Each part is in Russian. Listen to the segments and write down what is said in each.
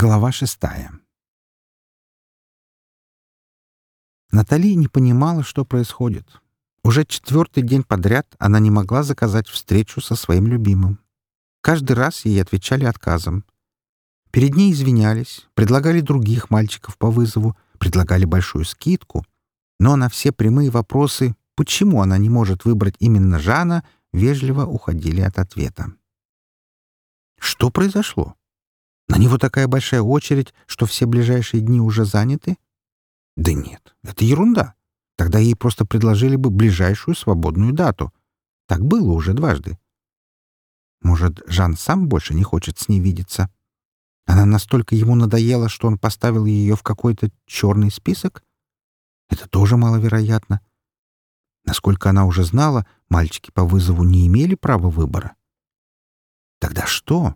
Глава шестая. Натали не понимала, что происходит. Уже четвертый день подряд она не могла заказать встречу со своим любимым. Каждый раз ей отвечали отказом. Перед ней извинялись, предлагали других мальчиков по вызову, предлагали большую скидку, но на все прямые вопросы, почему она не может выбрать именно Жана, вежливо уходили от ответа. Что произошло? На него такая большая очередь, что все ближайшие дни уже заняты? Да нет, это ерунда. Тогда ей просто предложили бы ближайшую свободную дату. Так было уже дважды. Может, Жан сам больше не хочет с ней видеться? Она настолько ему надоела, что он поставил ее в какой-то черный список? Это тоже маловероятно. Насколько она уже знала, мальчики по вызову не имели права выбора. Тогда что?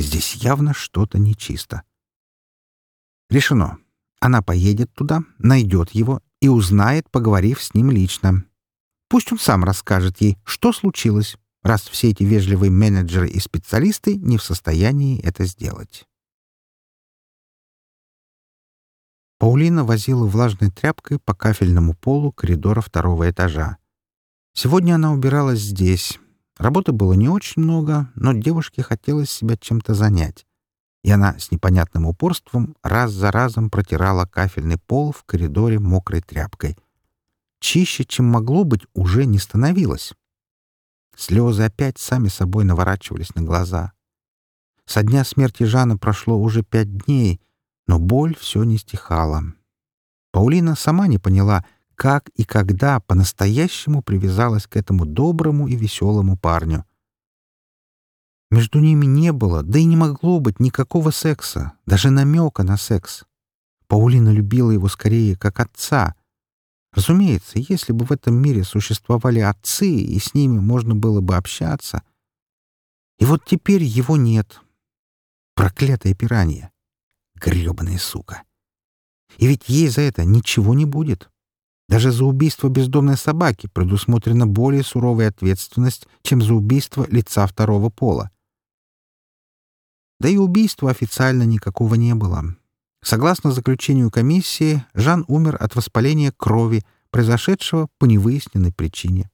Здесь явно что-то нечисто. Решено. Она поедет туда, найдет его и узнает, поговорив с ним лично. Пусть он сам расскажет ей, что случилось, раз все эти вежливые менеджеры и специалисты не в состоянии это сделать. Паулина возила влажной тряпкой по кафельному полу коридора второго этажа. Сегодня она убиралась здесь, Работы было не очень много, но девушке хотелось себя чем-то занять. И она с непонятным упорством раз за разом протирала кафельный пол в коридоре мокрой тряпкой. Чище, чем могло быть, уже не становилось. Слезы опять сами собой наворачивались на глаза. Со дня смерти Жана прошло уже пять дней, но боль все не стихала. Паулина сама не поняла — как и когда по-настоящему привязалась к этому доброму и веселому парню. Между ними не было, да и не могло быть никакого секса, даже намека на секс. Паулина любила его скорее как отца. Разумеется, если бы в этом мире существовали отцы, и с ними можно было бы общаться. И вот теперь его нет. Проклятая пиранья. грёбаная сука. И ведь ей за это ничего не будет. Даже за убийство бездомной собаки предусмотрена более суровая ответственность, чем за убийство лица второго пола. Да и убийства официально никакого не было. Согласно заключению комиссии, Жан умер от воспаления крови, произошедшего по невыясненной причине.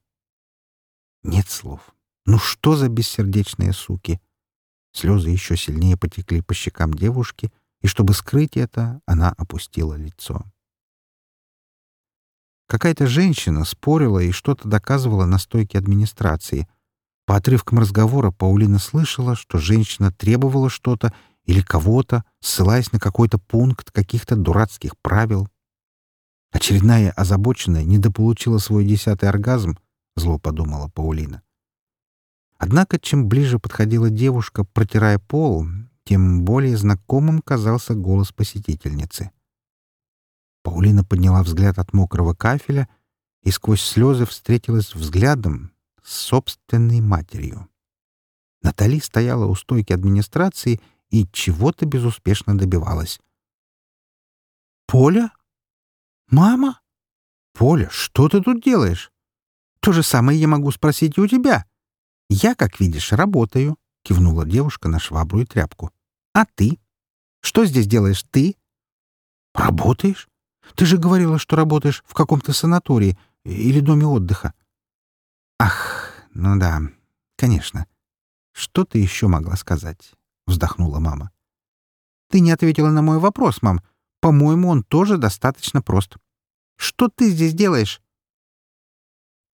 Нет слов. Ну что за бессердечные суки? Слезы еще сильнее потекли по щекам девушки, и чтобы скрыть это, она опустила лицо. Какая-то женщина спорила и что-то доказывала на стойке администрации. По отрывкам разговора Паулина слышала, что женщина требовала что-то или кого-то, ссылаясь на какой-то пункт каких-то дурацких правил. Очередная озабоченная недополучила свой десятый оргазм, зло подумала Паулина. Однако, чем ближе подходила девушка, протирая пол, тем более знакомым казался голос посетительницы. Паулина подняла взгляд от мокрого кафеля и сквозь слезы встретилась взглядом с собственной матерью. Натали стояла у стойки администрации и чего-то безуспешно добивалась. «Поля? Мама? Поля, что ты тут делаешь? То же самое я могу спросить и у тебя. Я, как видишь, работаю», — кивнула девушка на швабру и тряпку. «А ты? Что здесь делаешь ты?» «Работаешь? Ты же говорила, что работаешь в каком-то санатории или доме отдыха. Ах, ну да, конечно. Что ты еще могла сказать? Вздохнула мама. Ты не ответила на мой вопрос, мам. По-моему, он тоже достаточно прост. Что ты здесь делаешь?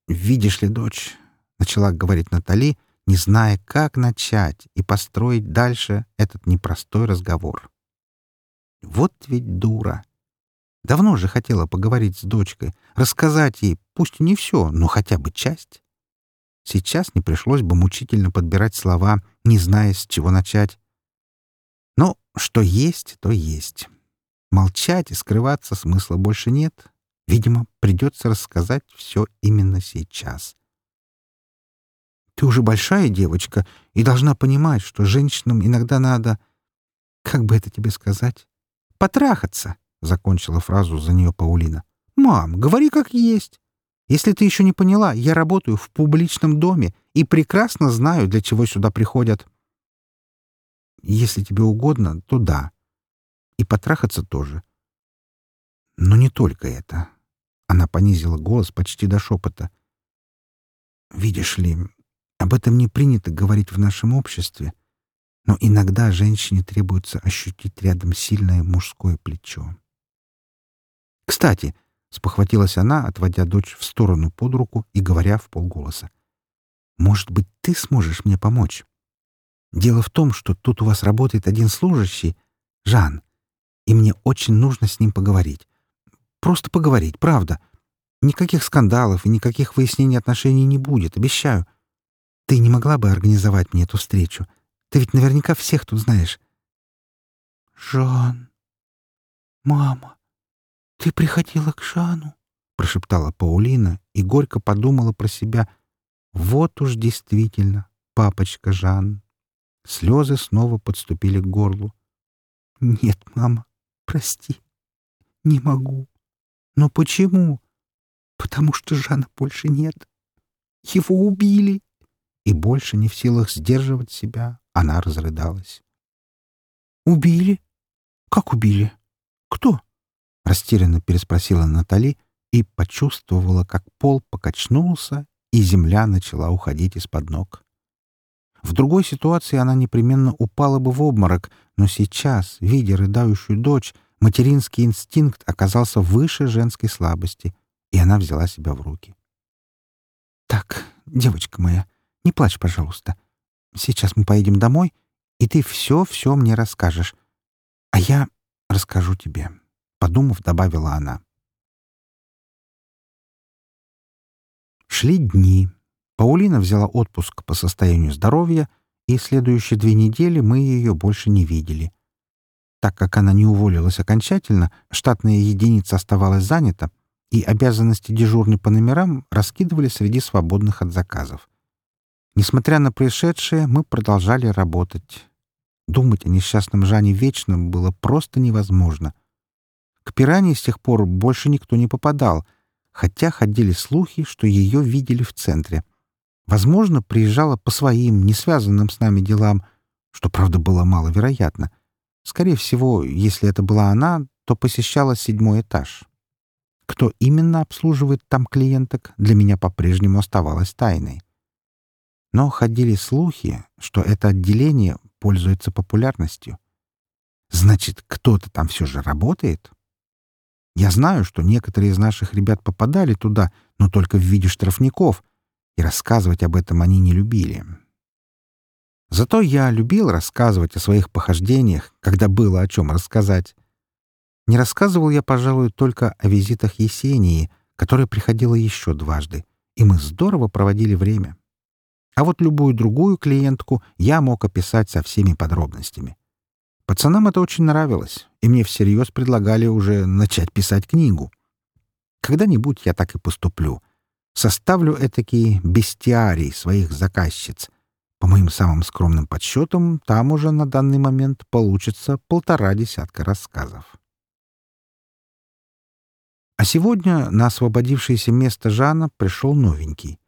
Видишь ли, дочь, начала говорить Натали, не зная, как начать и построить дальше этот непростой разговор. Вот ведь дура. Давно же хотела поговорить с дочкой, рассказать ей, пусть не все, но хотя бы часть. Сейчас не пришлось бы мучительно подбирать слова, не зная, с чего начать. Но что есть, то есть. Молчать и скрываться смысла больше нет. Видимо, придется рассказать все именно сейчас. Ты уже большая девочка и должна понимать, что женщинам иногда надо... Как бы это тебе сказать? Потрахаться. — закончила фразу за нее Паулина. «Мам, говори как есть. Если ты еще не поняла, я работаю в публичном доме и прекрасно знаю, для чего сюда приходят». если тебе угодно, то да. И потрахаться тоже. Но не только это. Она понизила голос почти до шепота. Видишь ли, об этом не принято говорить в нашем обществе, но иногда женщине требуется ощутить рядом сильное мужское плечо. «Кстати», — спохватилась она, отводя дочь в сторону под руку и говоря в полголоса, «может быть, ты сможешь мне помочь? Дело в том, что тут у вас работает один служащий, Жан, и мне очень нужно с ним поговорить. Просто поговорить, правда. Никаких скандалов и никаких выяснений отношений не будет, обещаю. Ты не могла бы организовать мне эту встречу? Ты ведь наверняка всех тут знаешь. «Жан! Мама, ты приходила к Жану?» — прошептала Паулина и горько подумала про себя. «Вот уж действительно, папочка Жан». Слезы снова подступили к горлу. «Нет, мама, прости, не могу». «Но почему?» «Потому что Жана больше нет. Его убили». И больше не в силах сдерживать себя, она разрыдалась. «Убили? Как убили? Кто?» — растерянно переспросила Натали и почувствовала, как пол покачнулся, и земля начала уходить из-под ног. В другой ситуации она непременно упала бы в обморок, но сейчас, видя рыдающую дочь, материнский инстинкт оказался выше женской слабости, и она взяла себя в руки. «Так, девочка моя, не плачь, пожалуйста. Сейчас мы поедем домой, и ты все-все мне расскажешь. А я расскажу тебе», — подумав, добавила она. Шли дни. Паулина взяла отпуск по состоянию здоровья, и следующие две недели мы ее больше не видели. Так как она не уволилась окончательно, штатная единица оставалась занята, и обязанности дежурной по номерам раскидывали среди свободных от заказов. Несмотря на происшедшее, мы продолжали работать. Думать о несчастном Жане вечно было просто невозможно. К пиране с тех пор больше никто не попадал, хотя ходили слухи, что ее видели в центре. Возможно, приезжала по своим, не связанным с нами делам, что, правда, было маловероятно. Скорее всего, если это была она, то посещала седьмой этаж. Кто именно обслуживает там клиенток, для меня по-прежнему оставалось тайной. Но ходили слухи, что это отделение пользуется популярностью. Значит, кто-то там все же работает? Я знаю, что некоторые из наших ребят попадали туда, но только в виде штрафников, и рассказывать об этом они не любили. Зато я любил рассказывать о своих похождениях, когда было о чем рассказать. Не рассказывал я, пожалуй, только о визитах Есении, которая приходила еще дважды, и мы здорово проводили время. А вот любую другую клиентку я мог описать со всеми подробностями. Пацанам это очень нравилось, и мне всерьез предлагали уже начать писать книгу. Когда-нибудь я так и поступлю. Составлю этакий бестиарий своих заказчиц. По моим самым скромным подсчетам, там уже на данный момент получится полтора десятка рассказов. А сегодня на освободившееся место Жана пришел новенький.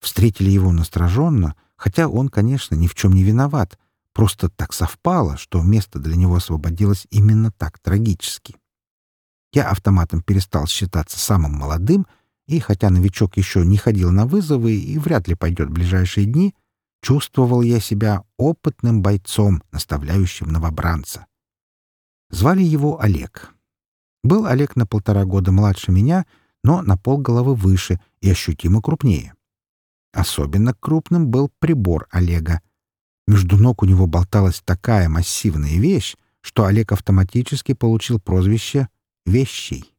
Встретили его настороженно, хотя он, конечно, ни в чем не виноват. Просто так совпало, что место для него освободилось именно так трагически. Я автоматом перестал считаться самым молодым, и хотя новичок еще не ходил на вызовы и вряд ли пойдет в ближайшие дни, чувствовал я себя опытным бойцом, наставляющим новобранца. Звали его Олег. Был Олег на полтора года младше меня, но на полголовы выше и ощутимо крупнее. Особенно крупным был прибор Олега. Между ног у него болталась такая массивная вещь, что Олег автоматически получил прозвище «Вещий».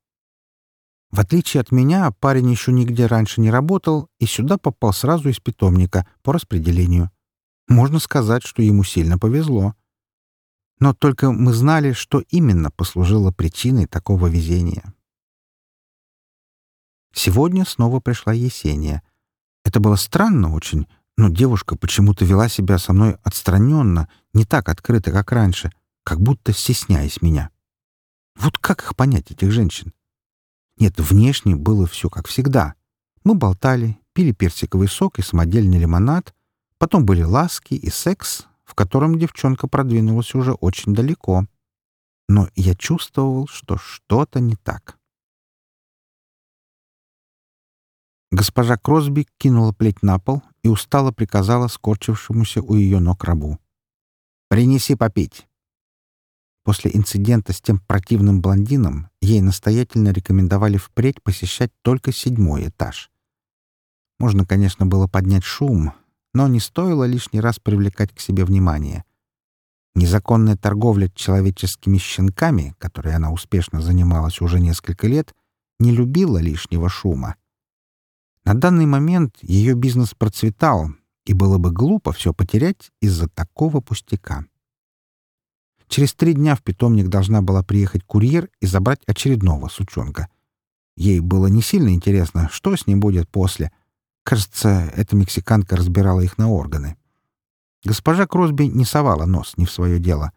В отличие от меня, парень еще нигде раньше не работал и сюда попал сразу из питомника по распределению. Можно сказать, что ему сильно повезло. Но только мы знали, что именно послужило причиной такого везения. Сегодня снова пришла Есения — это было странно очень, но девушка почему-то вела себя со мной отстраненно, не так открыто, как раньше, как будто стесняясь меня. Вот как их понять, этих женщин? Нет, внешне было все как всегда. Мы болтали, пили персиковый сок и самодельный лимонад, потом были ласки и секс, в котором девчонка продвинулась уже очень далеко. Но я чувствовал, что что-то не так. Госпожа Кросби кинула плеть на пол и устало приказала скорчившемуся у ее ног рабу. «Принеси попить». После инцидента с тем противным блондином ей настоятельно рекомендовали впредь посещать только седьмой этаж. Можно, конечно, было поднять шум, но не стоило лишний раз привлекать к себе внимание. Незаконная торговля человеческими щенками, которой она успешно занималась уже несколько лет, не любила лишнего шума. На данный момент ее бизнес процветал, и было бы глупо все потерять из-за такого пустяка. Через три дня в питомник должна была приехать курьер и забрать очередного сучонка. Ей было не сильно интересно, что с ним будет после. Кажется, эта мексиканка разбирала их на органы. Госпожа Кросби не совала нос не в свое дело.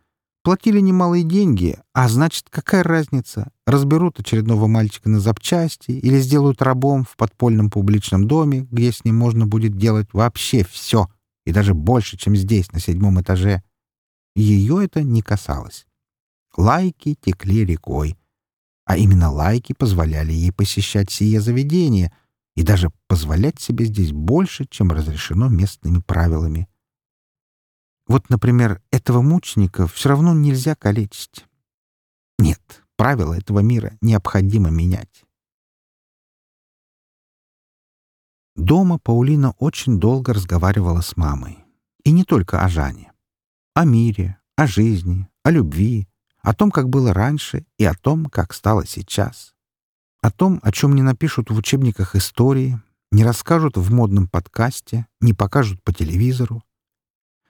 Платили немалые деньги, а значит, какая разница? Разберут очередного мальчика на запчасти или сделают рабом в подпольном публичном доме, где с ним можно будет делать вообще все, и даже больше, чем здесь, на седьмом этаже. Ее это не касалось. Лайки текли рекой. А именно лайки позволяли ей посещать сие заведение и даже позволять себе здесь больше, чем разрешено местными правилами. Вот, например, этого мученика все равно нельзя калечить. Нет, правила этого мира необходимо менять. Дома Паулина очень долго разговаривала с мамой. И не только о Жане о мире, о жизни, о любви, о том, как было раньше, и о том, как стало сейчас. О том, о чем не напишут в учебниках истории, не расскажут в модном подкасте, не покажут по телевизору.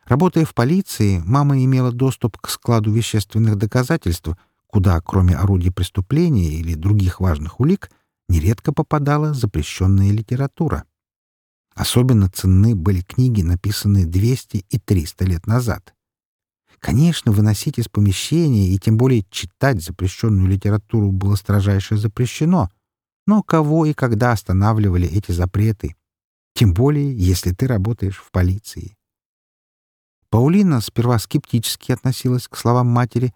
Работая в полиции, мама имела доступ к складу вещественных доказательств, куда, кроме орудий преступления или других важных улик, нередко попадала запрещенная литература. Особенно ценны были книги, написанные 200 и 300 лет назад. Конечно, выносить из помещения и тем более читать запрещенную литературу было строжайше запрещено. Но кого и когда останавливали эти запреты? Тем более, если ты работаешь в полиции. Паулина сперва скептически относилась к словам матери,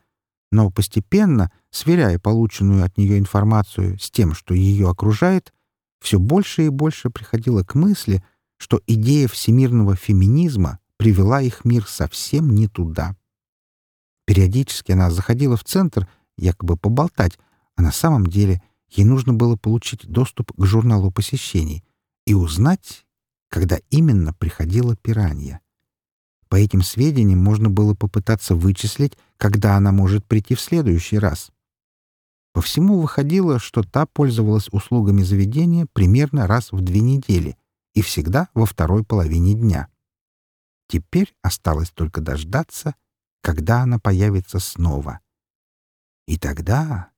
но постепенно, сверяя полученную от нее информацию с тем, что ее окружает, все больше и больше приходила к мысли, что идея всемирного феминизма привела их мир совсем не туда. Периодически она заходила в центр, якобы поболтать, а на самом деле ей нужно было получить доступ к журналу посещений и узнать, когда именно приходила пиранья. По этим сведениям можно было попытаться вычислить, когда она может прийти в следующий раз. По всему выходило, что та пользовалась услугами заведения примерно раз в две недели и всегда во второй половине дня. Теперь осталось только дождаться, когда она появится снова. И тогда,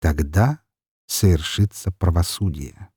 тогда совершится правосудие.